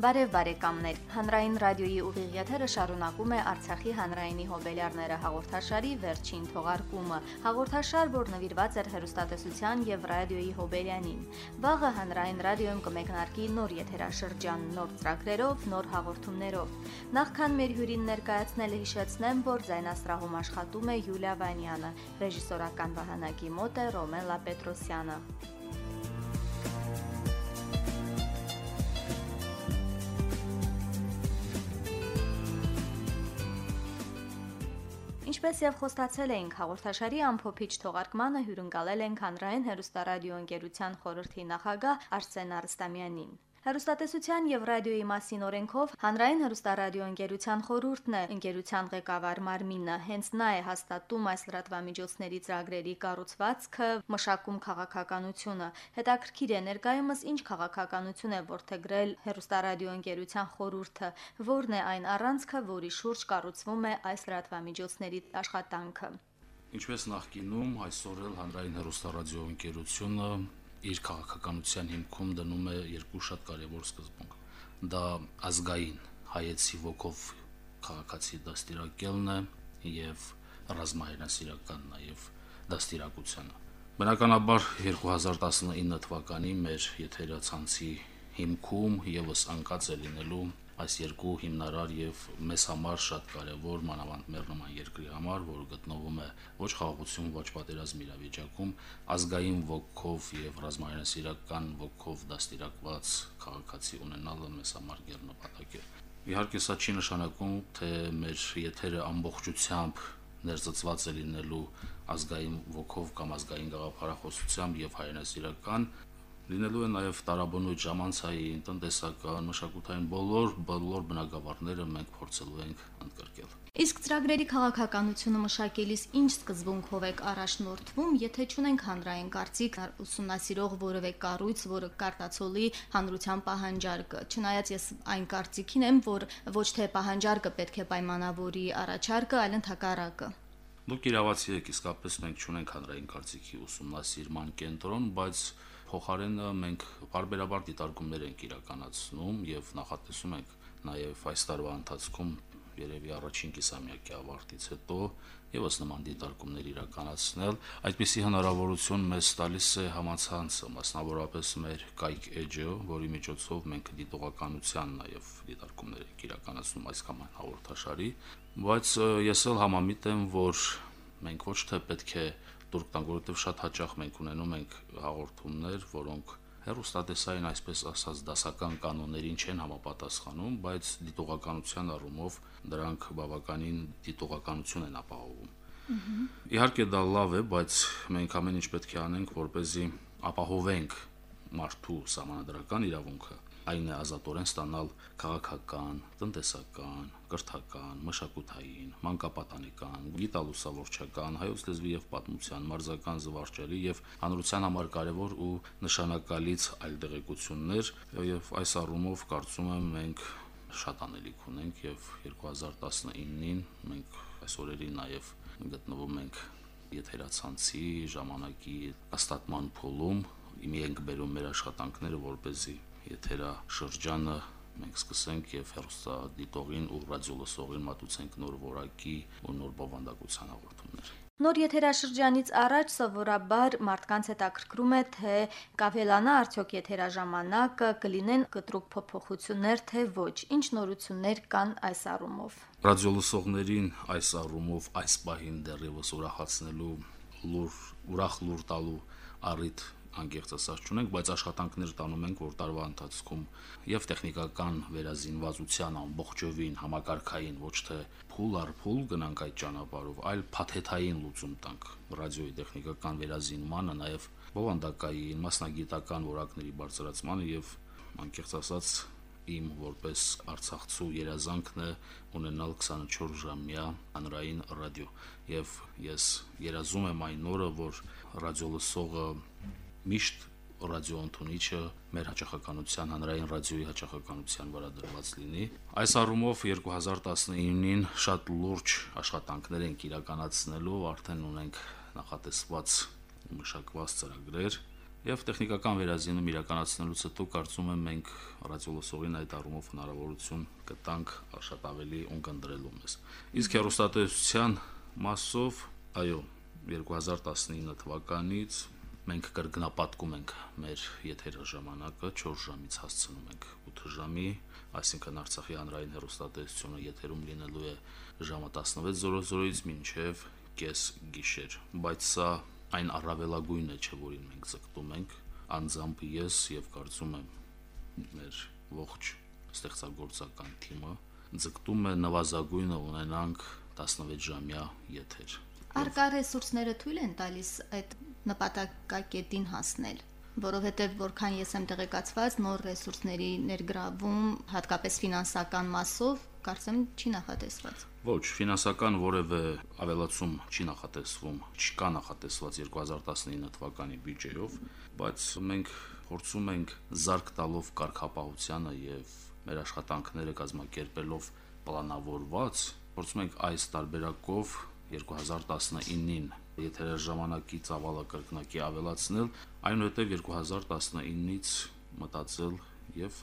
Բարև բարեկամներ։ Հանրային ռադիոյի ուղիղ եթերը շարունակում է Արցախի հանրայինի հոբելյարները հաղորդաշարի վերջին թողարկումը։ Հաղորդաշար, որ նվիրված էր հերոստատեսության եւ ռադիոյի հոբելյանին։ Վաղը հանրային ռադիոյում կմեկնարկի նոր եթերաշրջան, նոր ծրագրերով, նոր հաղորդումներով։ Նախքան մեր հյուրին ներկայացնելը հիշեցնեմ, որ ձայնասրահում աշխատում է Յուլիա Վանյանը, ռեժիսորական վահանակի մոտ է Ռոմելա Պետրոսյանը։ Ինչպես եւ խոստացել էինք հաղորդաշարի ամփոփիչ թողարկմանը հյուրընկալել ենք հանրային հերոստարադիոընկերության խորհրդի նախագահ Արսեն Արստամյանին։ Հերոստատեսության եւ ռադիոյի մասին օրենքով Հանրային հերոստարադիո ընկերության խորհուրդն է ընկերության ղեկավար Մարմինը հենց նա է հաստատում այս լրատվամիջոցների ծրագրերի կառուցվածքը, մշակում քաղաքականությունը։ Հետաքրքիր է ներկայումս ինչ քաղաքականություն է ворթեգրել հերոստարադիո ընկերության խորհուրդը, որն է այն առանցքը, որի շուրջ կառուցվում է այս լրատվամիջոցների աշխատանքը։ Ինչպես նախկինում այսօր էլ հանրային հերոստարադիո ընկերությունը իր քաղաքականության հիմքում դնում է երկու շատ կարևոր սկզբունք։ Դա ազգային հայեցի ոգով քաղաքացի դաստիարակելն է եւ ռազմահայրենասիրական նաեւ դաստիարակությունը։ Բնականաբար 2019 թվականի մեր եթերացանցի հիմքում եւս անկած է լինելու այս երկու հիմնարար եւ մեզ համար շատ կարեւոր մանավանդ մեր նման երկրի համար, որը գտնվում է ոչ խաղաղություն, ոչ պատերազմ իրավիճակում, ազգային ոգով եւ ռազմայնասիրական ոգով դաստիարակված քաղաքացի ունենալը մեզ համար գերնպատակ է։ Իհարկե սա չի նշանակում, թե մեր եթերը ամբողջությամբ ներծծված է լինելու ազգային ոգով կամ ազգային գաղափարախոսությամբ եւ հայրենասիրական լինելու է նաև տարաբնույթ ժամանցային, տնտեսական, մշակութային բոլոր բոլոր բնագավառները մենք փորձելու ենք ընդգրկել։ Իսկ ծրագրերի քաղաքականությունը մշակելիս ինչ սկզբունքով եք առաջնորդվում, եթե ճունենք հանրային կարծիք ուսումնասիրող որևէ կառույց, որը կարտացոլի հանրության պահանջարկը։ Չնայած ես այն կարծիքին եմ, որ ոչ թե պահանջարկը պետք է պայմանավորի առաջարկը, այլ ընդհակառակը։ Դուք իրավացի եք, իսկապես մենք ճունենք հանրային կարծիքի ուսումնասիրման կենտրոն, բայց փոխարենը մենք բարբերաբար դիտարկումներ ենք իրականացնում եւ նախատեսում ենք նաեւ այս տարվա ընթացքում երևի առաջին կիսամյակի ավարտից հետո եւս նման դիտարկումներ իրականացնել այդպիսի հնարավորություն մեզ տալիս է համացանցը մասնավորապես մեր կայք էջը որի միջոցով մենք դիտողականության նաեւ դիտարկումներ ենք իրականացնում այս կամ այն հաղորդաշարի բայց ես էլ համամիտ եմ որ մենք ոչ թե պետք է տուրք տանք, որովհետև շատ հաճախ մենք ունենում ենք հաղորդումներ, որոնք հերոստատեսային այսպես ասած դասական կանոններին չեն համապատասխանում, բայց դիտողականության առումով դրանք բավականին դիտողականություն են ապահովում։ Իհարկե դա լավ է, բայց մենք ամեն ինչ պետք է անենք, որ เป զի ապահովենք մարդու համանդրական իրավունքը այն է ազատորեն ստանալ քաղաքական, տնտեսական, կրթական, մշակութային, մանկապատանեկան, գիտալուսավորչական, հայոց լեզվի եւ պատմության, մարզական զվարճերի եւ հանրության համար կարեւոր ու նշանակալից այլ դեղեցություններ եւ այս առումով կարծում եմ մենք շատ անելիք ունենք եւ 2019-ին մենք այս օրերին նաեւ գտնվում ենք եթերացանցի ժամանակի աստատման փուլում իմի ենք բերում մեր աշխատանքները, որ เป զի եթերա շրջանը մենք սկսենք եւ հերոստա դիտողին ու ռադիոլսողին մատուցենք նոր որակի ու նոր բովանդակության հաղորդումներ։ Նոր եթերաշրջանից առաջ սովորաբար մարդկանց հետաքրքրում է թե կավելանա արդյոք եթերաժամանակը, կլինեն կտրուկ փոփոխություններ թե ոչ։ Ինչ նորություններ կան այս առումով։ Ռադիոլսողներին այս առումով այս պահին դեռևս ուրախացնելու լուր ուրախ լուր տալու առիթ անկեղծ ասած չունենք, բայց աշխատանքներ տանում ենք, որ տարվա ընթացքում եւ տեխնիկական վերազինվածության ամբողջովին համակարգային ոչ թե փուլ առ փուլ գնանք այդ ճանապարհով, այլ փաթեթային լուծում տանք ռադիոյի տեխնիկական վերազինմանը, նաեւ բովանդակային, մասնագիտական որակների բարձրացմանը եւ անկեղծ ասած իմ որպես արցախցու երազանքն է ունենալ 24 ժամյա հանրային ռադիո եւ ես երազում եմ այն օրը որ ռադիոլսողը միշտ ռադիոընթունիչը մեր հաճախականության հանրային ռադիոյի հաճախականության վրա դրված լինի։ Այս առումով 2019-ին շատ լուրջ աշխատանքներ ենք իրականացնելու, արդեն ունենք նախատեսված մշակված ծրագրեր, Եվ տեխնիկական վերազինում իրականացնելուց հետո կարծում եմ մենք ռադիոլոսողին այդ առումով հնարավորություն կտանք շատ ավելի ունկնդրելու մեզ։ Իսկ հերոստատեսության մասով, այո, 2019 թվականից մենք կրկնապատկում ենք մեր եթեր ժամանակը 4 ժամից հասցնում ենք 8 ժամի, այսինքն Արցախի հանրային հերոստատեսությունը եթերում լինելու է ժամը 16:00-ից մինչև կես գիշեր, բայց սա այն առավելագույնը չէ, որին մենք ձգտում ենք, անձամբ ես եւ կարծում եմ մեր ողջ ստեղծագործական թիմը ձգտում է նվազագույնը ունենանք 16 ժամյա եթեր։ Արկա ռեսուրսները թույլ են տալիս այդ նպատակակետին հասնել որովհետև որքան ես եմ տեղեկացված նոր ռեսուրսների ներգրավում հատկապես ֆինանսական մասով կարծեմ չի նախատեսված Ոչ, ֆինանսական որևէ ավելացում չի նախատեսվում, չկա նախատեսված 2019 թվականի բյուջեով, բայց մենք փորձում ենք զարգ տալով կարգապահությանը եւ մեր աշխատանքները կազմակերպելով պլանավորված, փորձում ենք այս տարբերակով 2019-ին եթեր ժամանակի ծավալը կրկնակի ավելացնել, այնուհետև 2019-ից մտածել եւ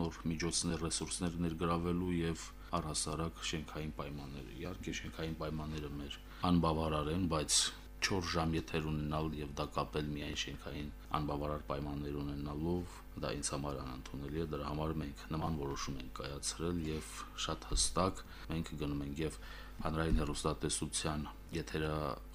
նոր միջոցներ, ռեսուրսներ ներգրավելու եւ առհասարակ շենքային պայմանները։ Իհարկե շենքային պայմանները մեր անբավարար են, բայց 4 ժամ եթեր ունենալ եւ դա կապել միայն շենքային անբավարար պայմաններ ունենալով դա ինձ համար անընդունելի է դրա համար մենք նման որոշում ենք կայացրել եւ շատ հստակ մենք գնում ենք եւ հանրային հեռուստատեսության եթերա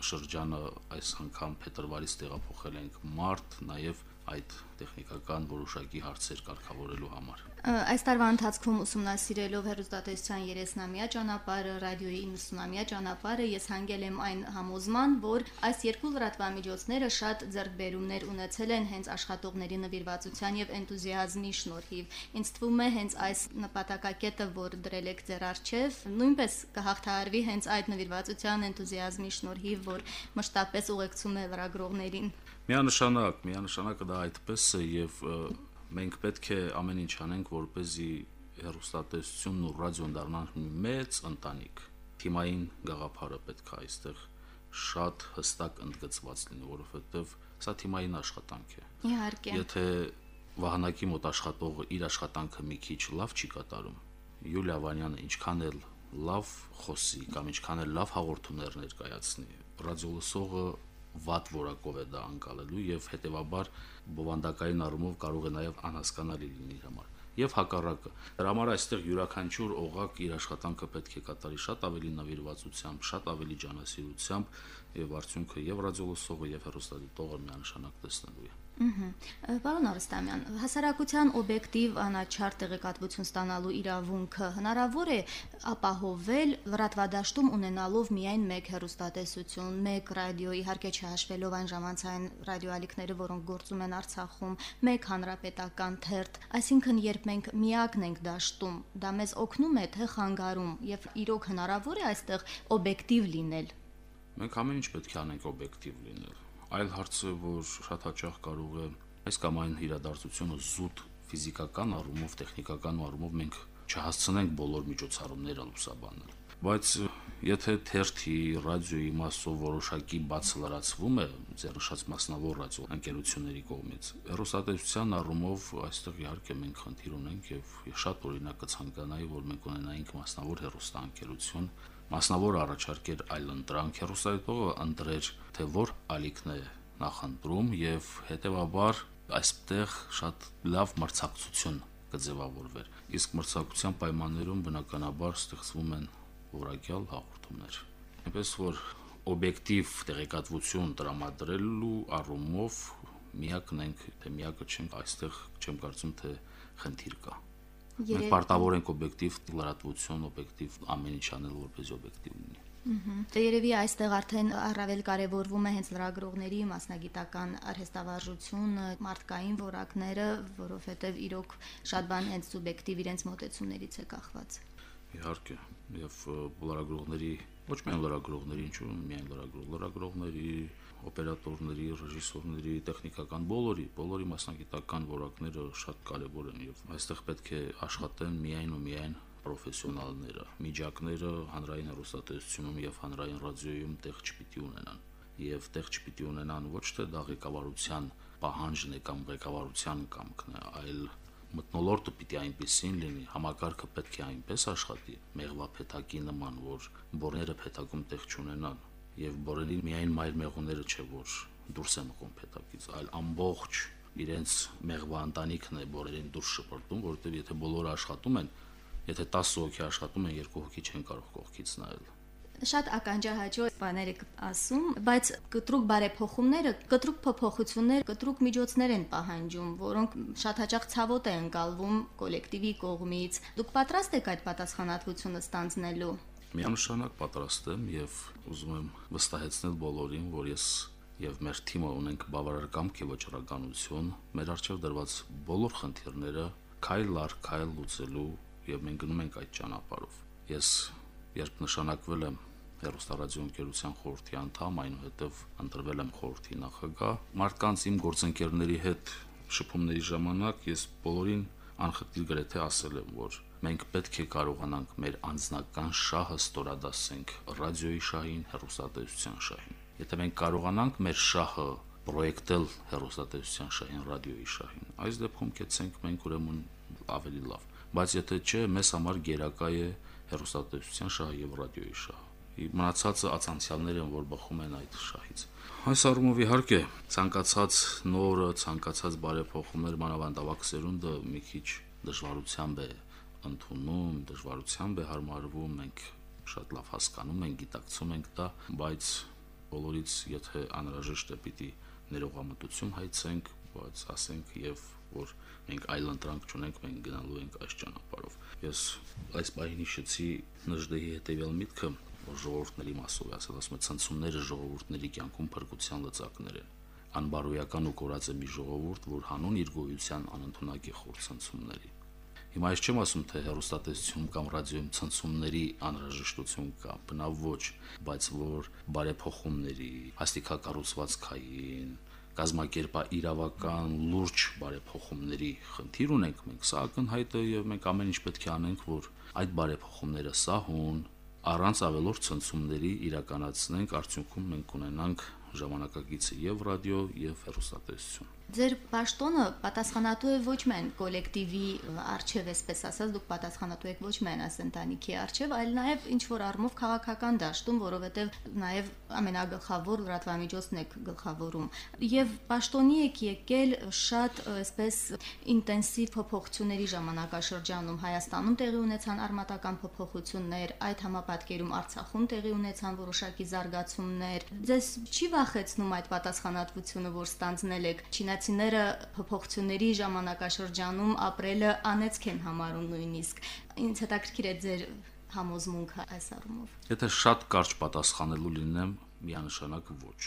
շրջանը այս անգամ փետրվարից տեղափոխել ենք մարտ նաեւ այդ տեխնիկական որոշակի հարցեր կարգավորելու համար։ Այս տարվա ընթացքում ուսումնասիրելով հերոստատեսության 30-ամյա ճանապարհը, ռադիոյի 90-ամյա ճանապարհը, ես հանգել եմ այն համոզման, որ այս երկու լրատվամիջոցները շատ ձեռքբերումներ ունեցել են հենց աշխատողների նվիրվածության եւ էնտուզիազմի շնորհիվ։ Ինձ թվում է հենց այս նպատակակետը, որ դրել եք ձեր արչեվ, նույնպես կհաղթահարվի հենց այդ նվիրվածության էնտուզիազմի շնորհիվ, որ մշտապես ուղեկցում է լրագրողներին։ Միանշանակ, միանշանակ դա այդպես է եւ մենք պետք է ամեն ինչ անենք, որ เป զի հերոստատեսությունն ու ռադիոն դառնան մեծ ընտանիք։ Թիմային գաղափարը պետք է այստեղ շատ հստակ ընդգծված լինի, որովհետեւ սա թիմային աշխատանք է։ Իհարկե։ Եթե վահանակի մոտ աշխատողը իր աշխատանքը մի քիչ լավ չի կատարում, Յուլիա Վանյանը ինչքան էլ լավ խոսի կամ ինչքան էլ լավ հաղորդումներ ներկայացնի, ռադիոլսողը վատ որակով է դա անցալելու եւ հետեւաբար բովանդակային առումով կարող է նաեւ անհասկանալի լինի իր համար եւ հակառակը դրա համար այստեղ յուրաքանչյուր օղակ իր աշխատանքը պետք է կատարի շատ ավելի նվիրվածությամբ, շատ ավելի ջանասիրությամբ եւ արդյունքը եւ ռադիոլսողը եւ հեռուստադիտողը միանշանակ տեսնելու է Պարոն Արստամյան, հասարակության օբյեկտիվ անաչար տեղեկատվություն ստանալու իրավունքը հնարավոր է ապահովել լրատվադաշտում ունենալով միայն մեկ հեռուստատեսություն, մեկ ռադիո, իհարկե չհաշվելով այն ժամանցային ռադիոալիքները, որոնք գործում են Արցախում, մեկ հանրապետական թերթ, այսինքն երբ մենք միակն ենք դաշտում, դա մեզ օգնում է թե խանգարում եւ իրոք հնարավոր է այստեղ օբյեկտիվ լինել։ Մենք ամեն ինչ պետք է անենք օբյեկտիվ լինել Այլ հարցը, որ շատ հաճախ կարող է այս կամ այն իրադարձությունը զուտ ֆիզիկական առումով, տեխնիկական առումով մենք չհասցնենք բոլոր միջոցառումները լուսաբանել։ Բայց եթե թերթի, ռադիոյի մասով որոշակի բաց լրացվում է ձեռնշած մասնավոր ռադիո ընկերությունների կողմից, հեռուստատեսության առումով այստեղ իհարկե մենք խնդիր ունենք եւ շատ օրինակ կցանկանայի, որ մենք ունենայինք մասնավոր հեռուստաընկերություն, մասնավոր առաջարկեր այլ ընտրանք հերոսայտողը ընտրեր թե որ ալիքն է նախընտրում եւ հետեւաբար այստեղ շատ լավ մրցակցություն կձևավորվեր իսկ մրցակցության պայմաններում բնականաբար ստեղծվում են որակյալ հաղորդումներ այնպես որ օբյեկտիվ տեղեկատվություն տրամադրելու առումով միակն ենք թե միակը չենք այստեղ չեմ կարծում թե խնդիր կա Մենք պարտավոր ենք օբյեկտիվ լրատվություն, օբյեկտիվ ամեն ինչ անել, որպես օբյեկտիվ լինի։ Դե երևի այստեղ արդեն առավել կարևորվում է հենց լրագրողների մասնագիտական արհեստավարժությունը, մարդկային որակները, որովհետև իրոք շատ բան հենց սուբյեկտիվ իրենց մոտեցումներից է կախված։ Իհարկե, եւ լրագրողների ոչ միայն լրագրողների, ինչու՞ միայն լրագրող, լրագրողների օպերատորների, ռեժիսորների, տեխնիկական բոլորի, բոլորի մասնագիտական որակները շատ կարևոր են եւ այստեղ պետք է աշխատեն միայն ու միայն պրոֆեսիոնալները, միջակները հանրային հեռուստատեսությունում եւ հանրային ռադիոյում տեղ չպիտի ունենան եւ տեղ չպիտի ունենան ոչ թե դա ղեկավարության պահանջն է կամ ղեկավարության կամքն է, այլ մտնոլորտը պիտի այնպեսին լինի, համակարգը պետք է այնպես աշխատի, մեղվա փեթակի նման, որ բորները փեթակում տեղ չունենան, եւ բորերի միայն մայր մեղուները չէ, որ դուրս են մղում փեթակից, այլ ամբողջ իրենց մեղվա ընտանիքն է բորերին դուրս շպրտում, որովհետեւ եթե բոլորը աշխատում են, եթե 10 հոգի աշխատում են, երկու հոգի չեն կարող կողքից նայել շատ ականջահաճո բաներ եք ասում, բայց կտրուկ բարեփոխումները, կտրուկ փոփոխություններ, կտրուկ միջոցներ են պահանջում, որոնք շատ հաճախ ցավոտ է ընկալվում կոլեկտիվի կողմից։ Դուք պատրաստ եք այդ պատասխանատվությունը ստանձնելու։ Միանշանակ պատրաստ եմ եւ ուզում եմ վստահեցնել բոլորին, որ ես եւ մեր թիմը ունենք բավարար կամք եւ վճռականություն մեր արժեվ դրված բոլոր խնդիրները քայլ առ քայլ լուծելու եւ մենք գնում ենք այդ ճանապարհով ես երբ նշանակվել եմ հերոստարադիո ընկերության խորհրդի անդամ, այնուհետև ընտրվել եմ խորհրդի նախագահ։ Մարդկանց իմ գործընկերների հետ շփումների ժամանակ ես բոլորին անխտիր գրեթե ասել եմ, որ մենք պետք է կարողանանք մեր անձնական շահը ստորադասենք ռադիոյի շահին, հեռուստատեսության շահին։ Եթե մենք կարողանանք մեր շահը պրոյեկտել հեռուստատեսության շահին, ռադիոյի շահին, այս դեպքում կեցենք մենք ուրեմն ավելի լավ։ Բայց եթե չէ, մեզ համար գերակա է հեռուստատեսության շահը եւ ռադիոյի շահը մնացածը ացանցիալներ են, որ բխում են այդ շահից։ Այս առումով իհարկե ցանկացած նորը, ցանկացած բարեփոխումներ մանավանդավակ սերունդը մի քիչ դժվարությամբ է ընդունում, դժվարությամբ է հարմարվում, մենք շատ լավ հասկանում ենք, գիտակցում ենք դա, բայց բոլորից եթե անհրաժեշտ է պիտի ներողամտություն հայցենք, բայց ասենք եւ որ մենք այլ ընտրանք չունենք, մենք գնալու ենք այս ճանապարհով։ Ես այս բանին հիշեցի նժդեհի հետեւյալ միտքը, որ ժողովուրդների մասով է ասել, ասում է ցնցումները ժողովուրդների կյանքում փրկության լծակներ են։ Անբարոյական ու կորած է մի ժողովուրդ, որ հանուն իր գոյության անընդունակ է խոր ցնցումների։ Հիմա ես չեմ ասում, թե հերոստատեսություն կամ ռադիոյում ցնցումների անհրաժեշտություն կա, բնավ ոչ, բայց որ բարեփոխումների, հաստիկակառուցվածքային, կազմակերպա իրավական լուրջ բարեփոխումների խնդիր ունենք մենք, սա ակնհայտ է եւ մենք ամեն ինչ պետք է անենք, որ այդ բարեփոխումները սահուն, առանց ավելորդ ցնցումների իրականացնենք, արդյունքում մենք ունենանք ժամանակակից եւ ռադիո եւ հեռուստատեսություն։ Ձեր պաշտոնը պատասխանատու է ոչ միայն կոլեկտիվի արչև, այսպես ասած, դուք պատասխանատու եք ոչ միայն այս ընտանիքի արչև, այլ նաև ինչ որ առումով քաղաքական դաշտում, որովհետև նաև ամենագլխավոր լրատվամիջոցն եք գլխավորում։ Եվ պաշտոնի եք եկել շատ այսպես ինտենսիվ փոփոխությունների ժամանակաշրջանում Հայաստանում տեղի ունեցան արմատական փոփոխություններ, այդ համապատկերում Արցախում տեղի ունեցան որոշակի զարգացումներ։ Ձեզ չի վախեցնում այդ պատասխանատվությունը, որ ստանձնել եք, չինայց Արցախցիները փոփոխությունների ժամանակաշրջանում ապրելը անեծք են համարում նույնիսկ։ Ինձ հետաքրքիր է ձեր համոզմունքը այս առումով։ Եթե շատ կարճ պատասխանելու լինեմ, միանշանակ ոչ։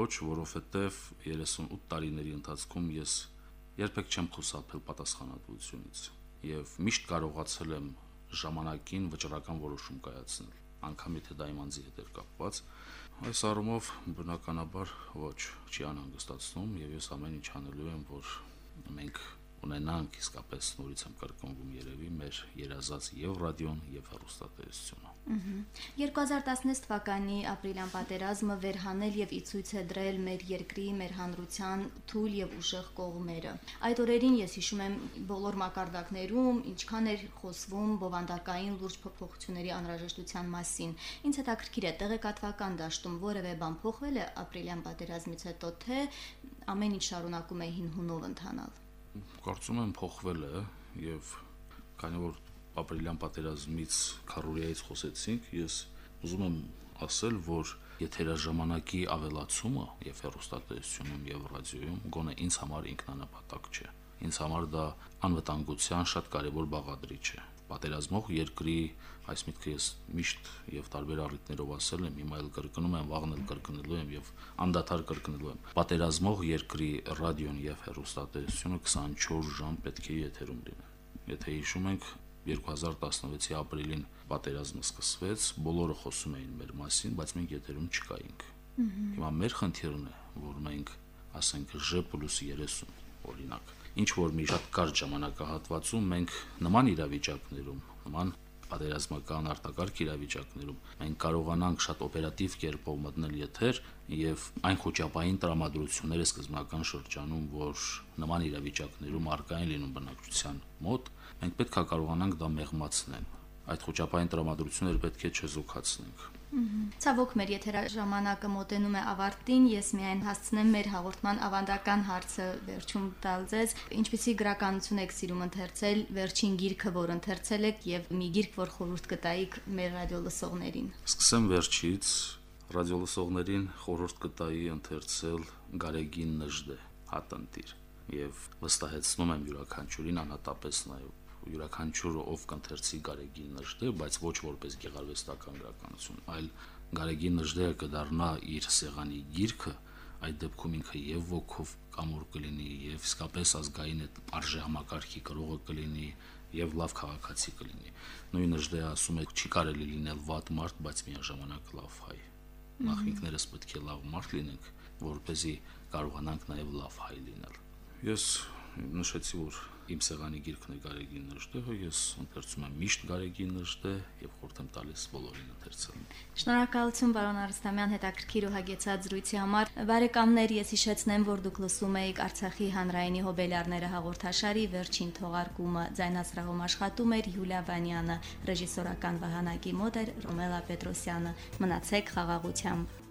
Ոչ, որովհետև 38 տարիների ընթացքում ես երբեք չեմ խուսափել պատասխանատվությունից եւ միշտ կարողացել եմ ժամանակին վճռական որոշում կայացնել անգամ եթե դա իմ անձի հետ էր կապված Այս առումով բնականաբար ոչ չի անհանգստացնում եւ ես ամեն ինչ անելու եմ, որ մենք ունենանք իսկապես նորից եմ կրկնվում երևի մեր երազած եւ ռադիոն եւ հեռուստատեսությունը։ 2016 թվականի ապրիլյան պատերազմը վերհանել եւ իցույց է դրել մեր երկրի, մեր հանրության թույլ եւ ուժեղ կողմերը։ Այդ օրերին ես հիշում եմ բոլոր մակարդակներում ինչքան էր խոսվում բովանդակային լուրջ փոփոխությունների անհրաժեշտության մասին։ Ինչ հետաքրքիր է տեղեկատվական դաշտում որևէ բան փոխվել է ապրիլյան պատերազմից հետո թե ամեն ինչ շարունակում է հին հունով ընթանալ կարծում եմ փոխվել է եւ քանի որ ապրիլյան պատերազմից քարորիայից խոսեցինք, ես ուզում եմ ասել, որ եթերաժամանակի ավելացումը եւ հեռուստատեսությունում եւ ռադիոյում գոնե ինձ համար ինքնանպատակ չէ։ Ինձ համար դա անվտանգության շատ կարևոր բաղադրիչ է։ Պատերազմող երկրի այս միտքը ես միշտ եւ տարբեր առիթներով ասել եմ, հիմա էլ կրկնում եմ, վաղն էլ կրկնելու եմ եւ անդադար կրկնելու եմ։ Պատերազմող երկրի ռադիոն եւ հեռուստատեսությունը 24 ժամ պետք է եթերում լինեն։ Եթե հիշում ենք 2016-ի ապրիլին պատերազմը սկսվեց, բոլորը խոսում էին մեր մասին, բայց մենք եթերում չկայինք։ Հիմա մեր խնդիրն է, որ մենք ասենք J+30 օրինակ ինչ որ մի շատ կարճ ժամանակահատվածում մենք նման իրավիճակներում, նման պատերազմական արտակարգ իրավիճակներում մենք կարողանանք շատ օպերատիվ կերպով մտնել եթեր եւ այն խոճապային տրամադրությունները սկզբնական շրջանում, որ նման իրավիճակներում արկա են լինում բնակչության մոտ, մենք պետք է կարողանանք դա մեղմացնել։ Այդ խոճապային տրամադրությունները պետք է չզոքացնենք Ցավոք մեր եթերաժամանակը մոտենում է ավարտին, ես միայն հասցնեմ մեր հաղորդման ավանդական հարցը վերջում տալ ձեզ, ինչպեսի գրականություն եք սիրում ընթերցել, վերջին գիրքը, որ ընթերցել եք եւ մի գիրք, որ խորհուրդ կտայիք մեր ռադիո լսողներին։ Սկսեմ վերջից, ռադիո լսողներին խորհուրդ կտայի ընթերցել Գարեգին Նժդե հատնտիր եւ վստահեցնում եմ յուրաքանչյուրին անհատապես նաեւ յուրաքանչյուրը ով կընթերցի Գարեգին Նժդե, բայց ոչ որպես գեղարվեստական գրականություն, այլ Գարեգին Նժդեը կդառնա իր սեղանի գիրքը, այդ դեպքում ինքը եւ ոգով կամուր կլինի եւ իսկապես ազգային այդ արժե համակարգի կրողը կլինի եւ լավ քաղաքացի կլինի։ Նույն Նժդեը ասում է չի կարելի լինել վատ մարդ, բայց միաժամանակ լավ հայ։ Նախ ինքներս պետք է լավ մարդ լինենք, որ เป զի կարողանանք նաեւ լավ հայ լինել։ Ես նշեցի, որ իմ սեղանի գիրքն է Գարեգին Նժդեհը, ես ընթերցում եմ միշտ Գարեգին Նժդե եւ խորհուրդ եմ տալիս բոլորին ընթերցել։ Շնորհակալություն պարոն Արստամյան հետաքրքիր ու հագեցած զրույցի համար։ Բարեկամներ, ես հիշեցնեմ, որ դուք լսում եք Արցախի հանրայինի հոբելյարները հաղորդաշարի վերջին թողարկումը։ Ձայնասրահում աշխատում էր Յուլիա Վանյանը, ռեժիսորական վահանակի մոտ էր Ռոմելա Պետրոսյանը։ Մնացեք խաղաղությամբ։